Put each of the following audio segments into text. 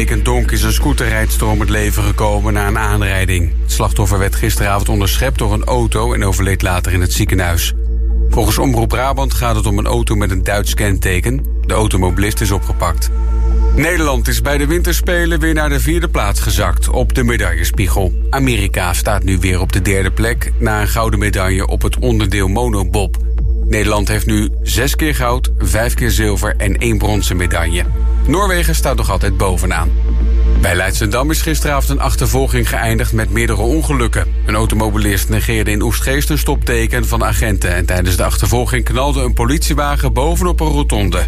Brabantse Beek en Donk is een scooterrijdster om het leven gekomen na een aanrijding. Het slachtoffer werd gisteravond onderschept door een auto en overleed later in het ziekenhuis. Volgens Omroep Brabant gaat het om een auto met een Duits kenteken. De automobilist is opgepakt. Nederland is bij de winterspelen weer naar de vierde plaats gezakt op de medaillespiegel. Amerika staat nu weer op de derde plek na een gouden medaille op het onderdeel monobob. Nederland heeft nu zes keer goud, vijf keer zilver en één bronzen medaille. Noorwegen staat nog altijd bovenaan. Bij Leidschendam is gisteravond een achtervolging geëindigd met meerdere ongelukken. Een automobilist negeerde in Oestgeest een stopteken van agenten... en tijdens de achtervolging knalde een politiewagen bovenop een rotonde.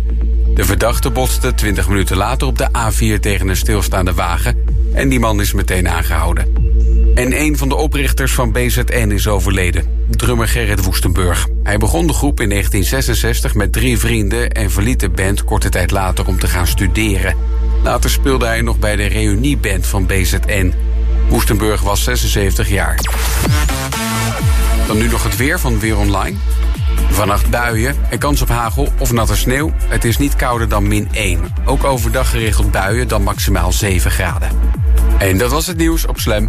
De verdachte botste 20 minuten later op de A4 tegen een stilstaande wagen... en die man is meteen aangehouden. En een van de oprichters van BZN is overleden. Drummer Gerrit Woestenburg. Hij begon de groep in 1966 met drie vrienden... en verliet de band korte tijd later om te gaan studeren. Later speelde hij nog bij de reunieband van BZN. Woestenburg was 76 jaar. Dan nu nog het weer van Weer Online. Vannacht buien en kans op hagel of natte sneeuw. Het is niet kouder dan min 1. Ook overdag geregeld buien dan maximaal 7 graden. En dat was het nieuws op Slam.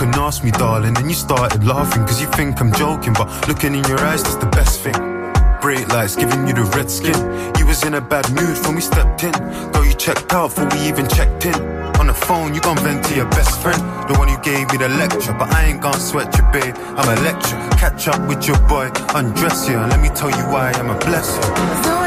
Can ask me, darling. And you started laughing, cause you think I'm joking. But looking in your eyes, that's the best thing. Bright lights giving you the red skin. You was in a bad mood when we stepped in. Though you checked out before we even checked in. On the phone, you gon' vent to your best friend, the one who gave me the lecture. But I ain't gon' sweat you, babe. I'm a lecture. Catch up with your boy, undress you, and let me tell you why I'm a blessing.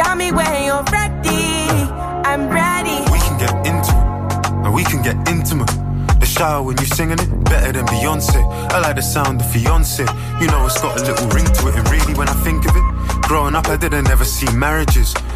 Style when you're ready. I'm ready. we can get into but we can get intimate. The shower when you singing it, better than Beyonce. I like the sound of fiance. You know it's got a little ring to it, and really when I think of it, growing up I didn't ever see marriages.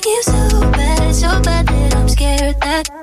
keeps so bad, so bad that I'm scared that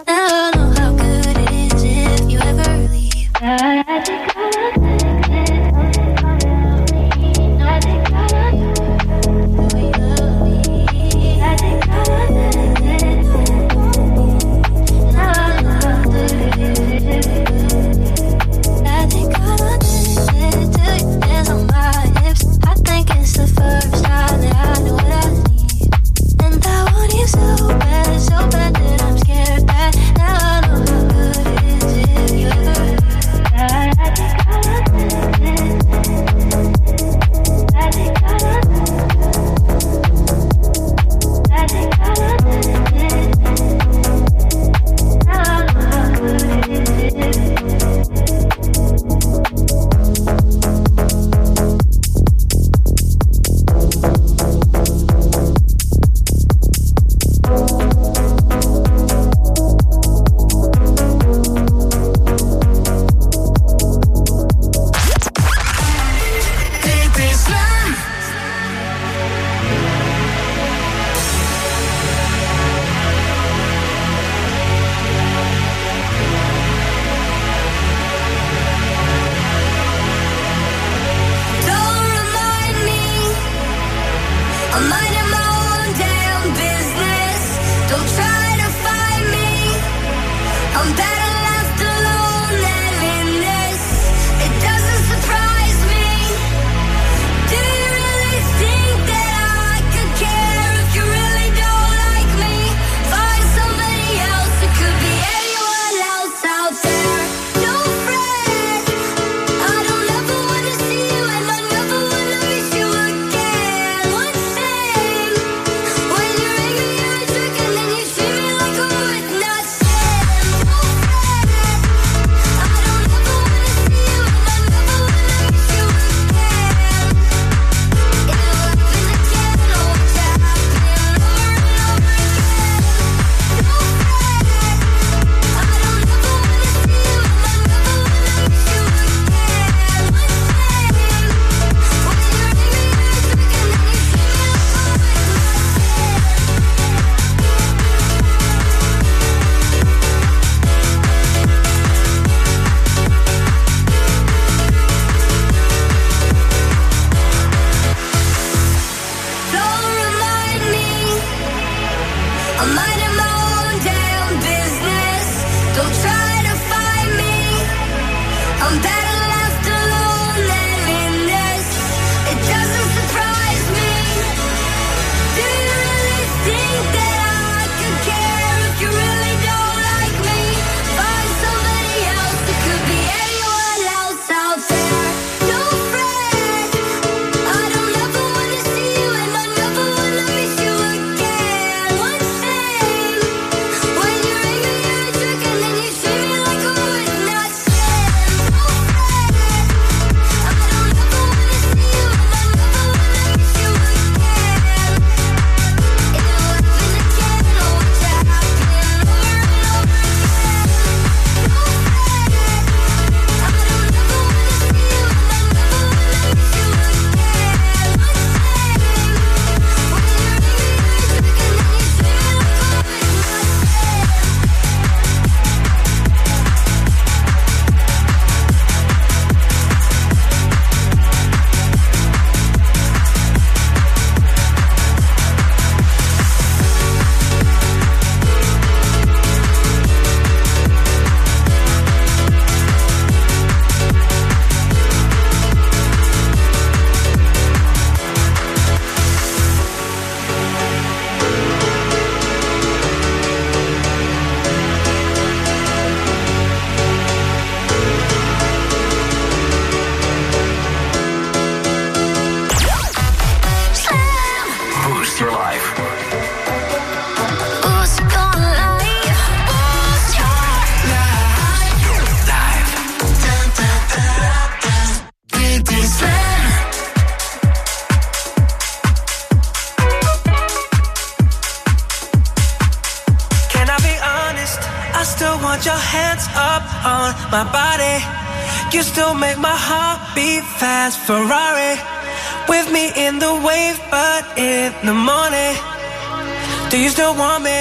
still want me?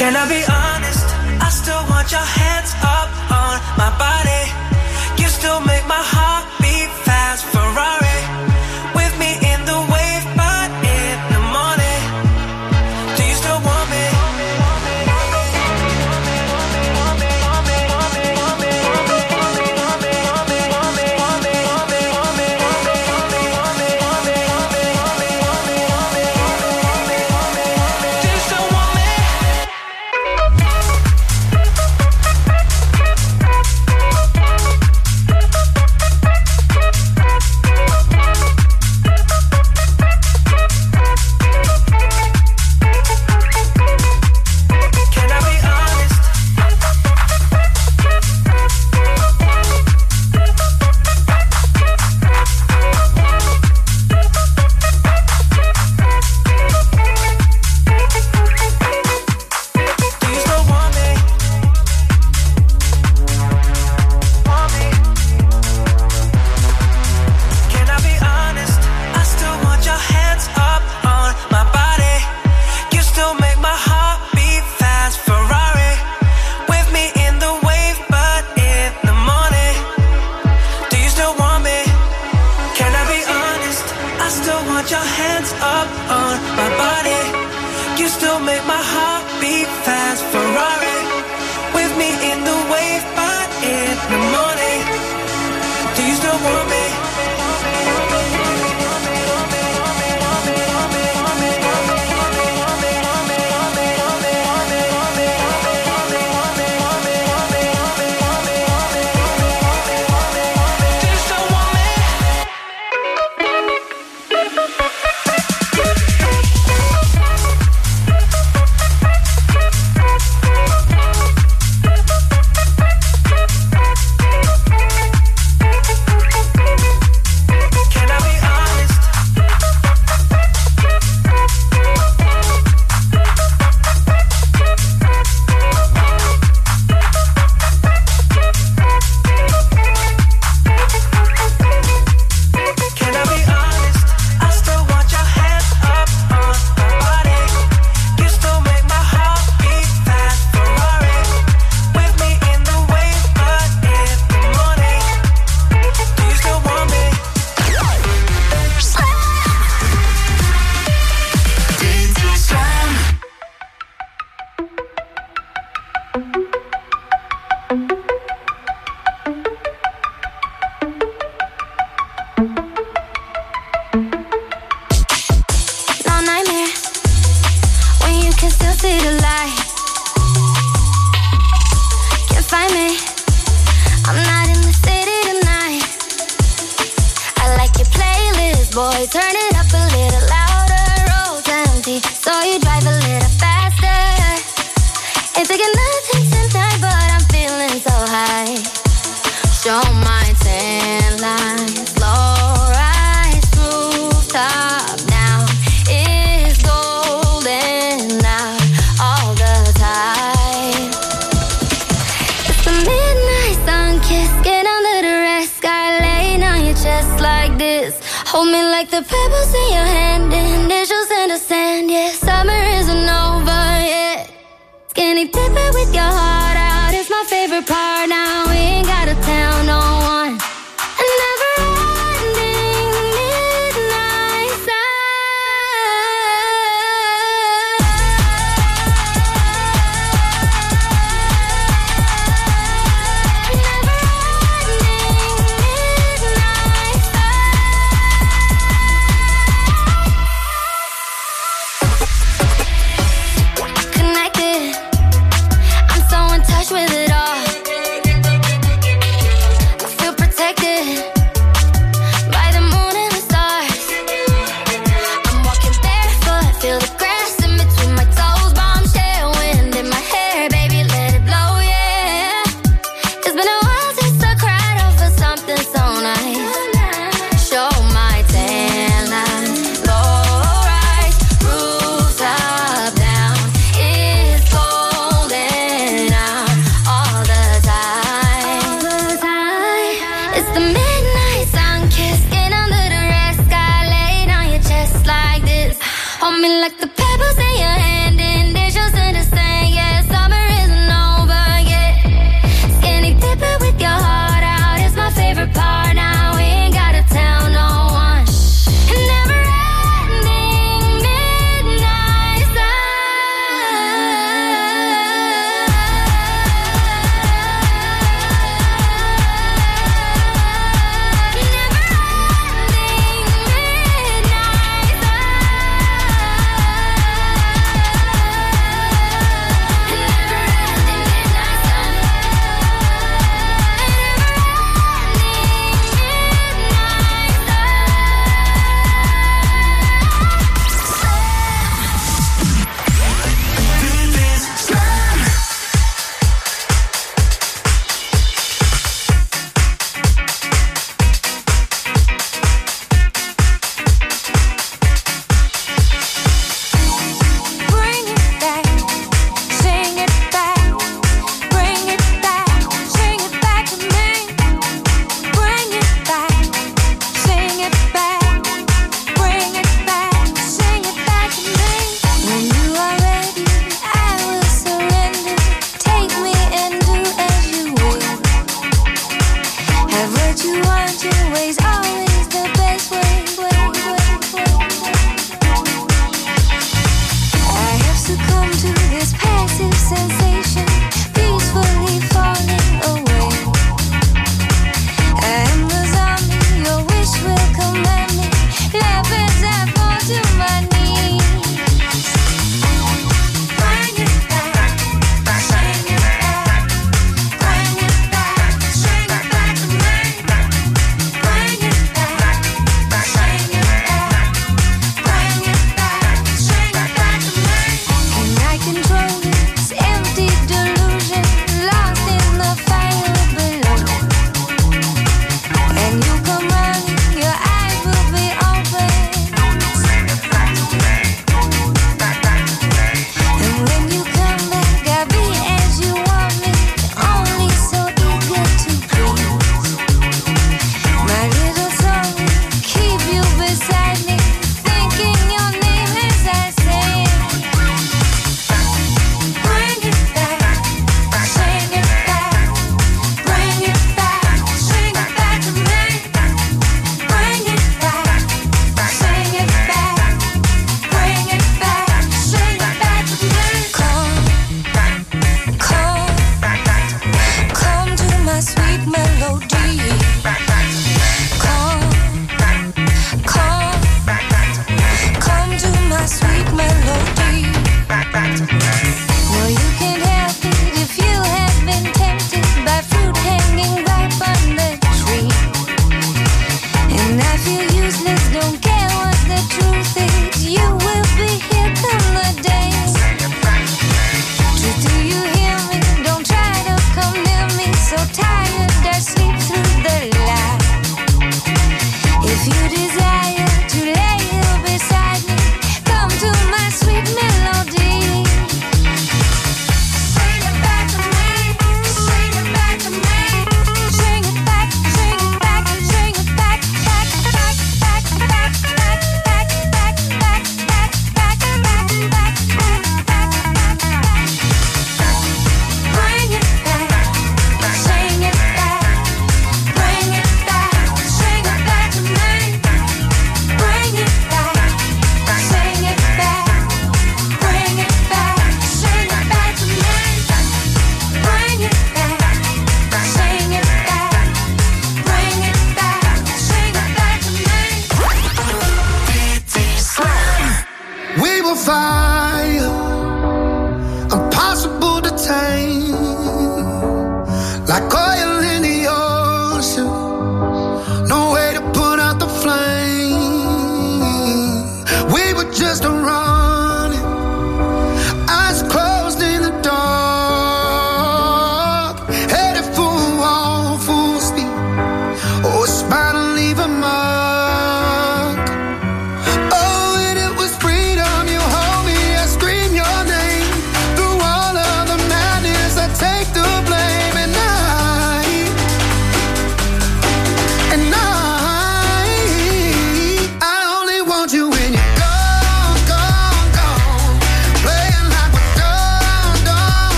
Can I be honest? I still want your hands up on my body. You still make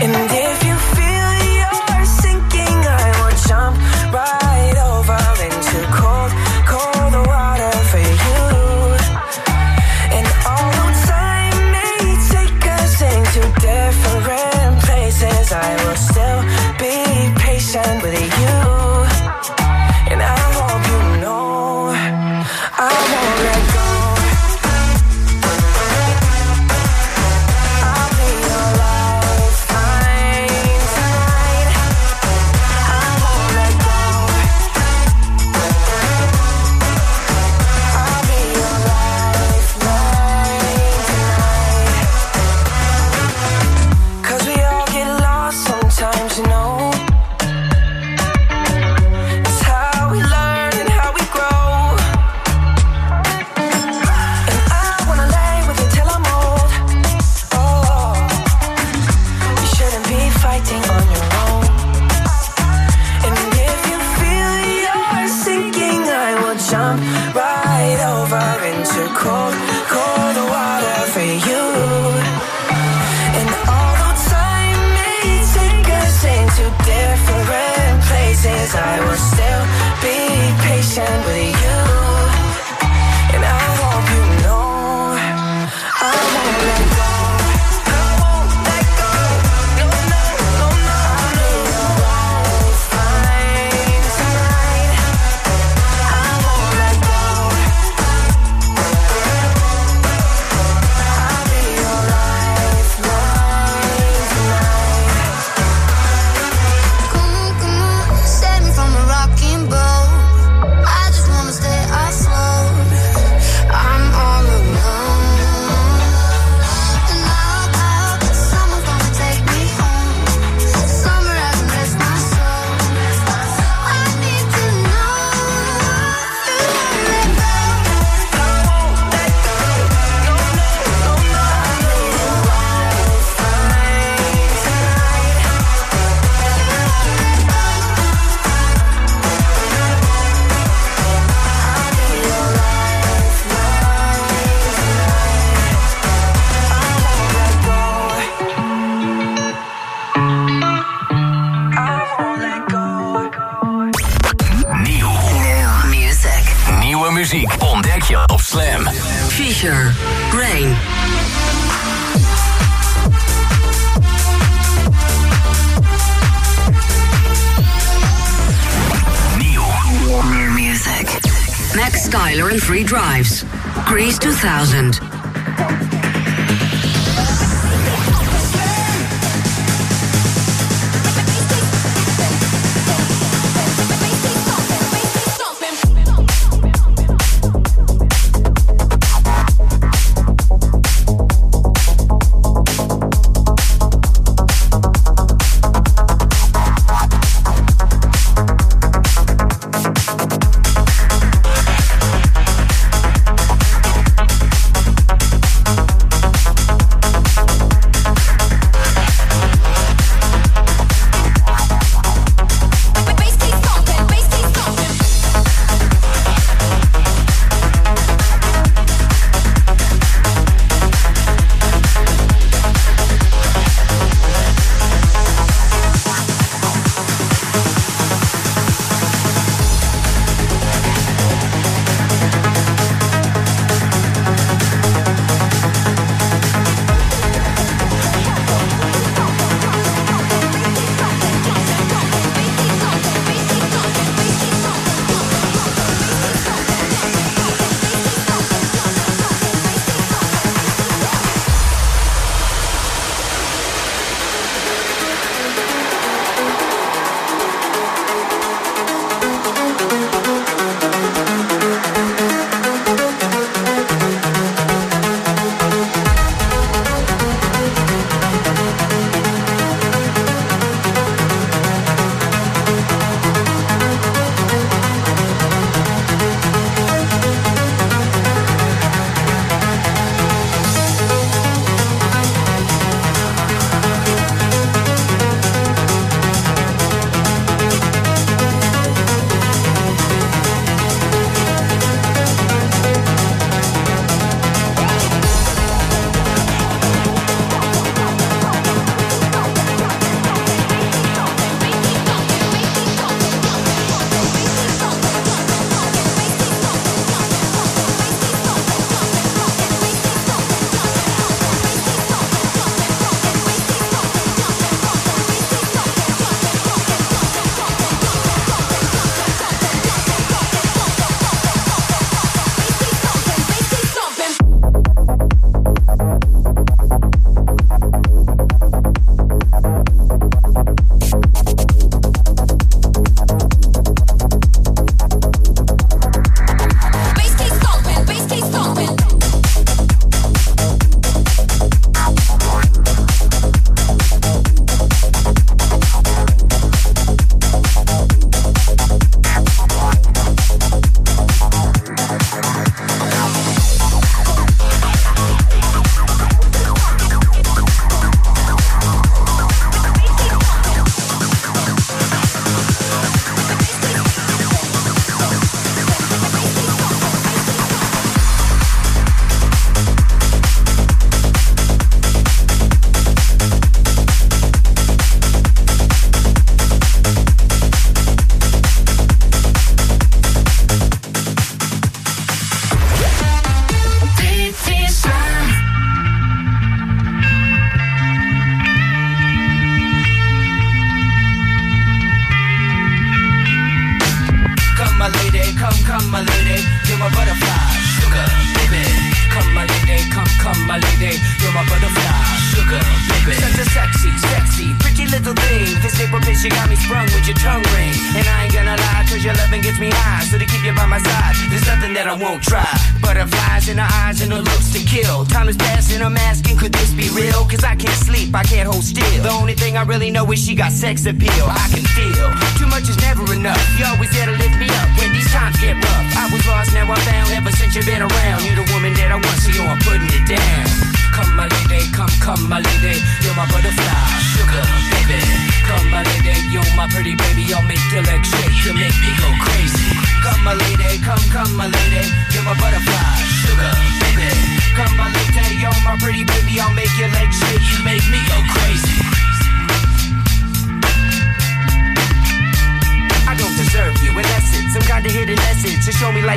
in the 2000.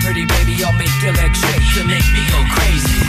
pretty baby. I'll make shake, you make me go crazy.